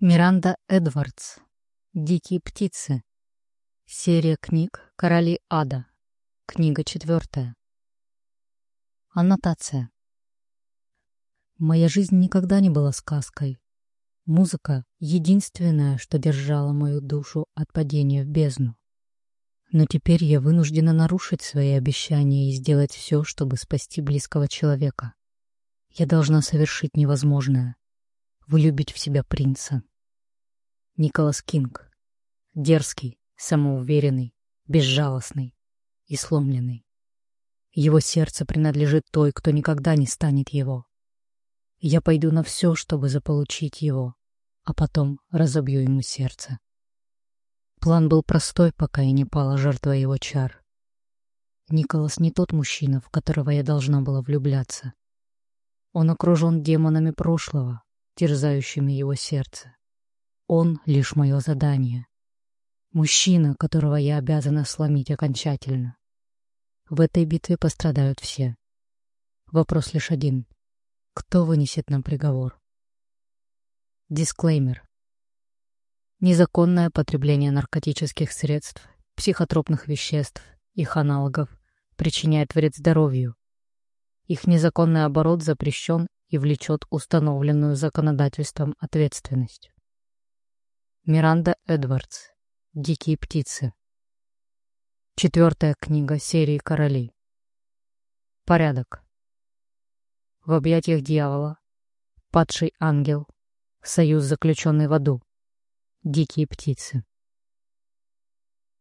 Миранда Эдвардс. Дикие птицы. Серия книг «Короли ада». Книга четвертая. Аннотация. Моя жизнь никогда не была сказкой. Музыка — единственное, что держало мою душу от падения в бездну. Но теперь я вынуждена нарушить свои обещания и сделать все, чтобы спасти близкого человека. Я должна совершить невозможное — влюбить в себя принца. Николас Кинг. Дерзкий, самоуверенный, безжалостный и сломленный. Его сердце принадлежит той, кто никогда не станет его. Я пойду на все, чтобы заполучить его, а потом разобью ему сердце. План был простой, пока я не пала жертвой его чар. Николас не тот мужчина, в которого я должна была влюбляться. Он окружен демонами прошлого, терзающими его сердце. Он — лишь мое задание. Мужчина, которого я обязана сломить окончательно. В этой битве пострадают все. Вопрос лишь один. Кто вынесет нам приговор? Дисклеймер. Незаконное потребление наркотических средств, психотропных веществ, их аналогов причиняет вред здоровью. Их незаконный оборот запрещен и влечет установленную законодательством ответственность. Миранда Эдвардс. Дикие птицы. Четвертая книга серии «Короли». Порядок. В объятиях дьявола. Падший ангел. Союз, заключенный в аду. Дикие птицы.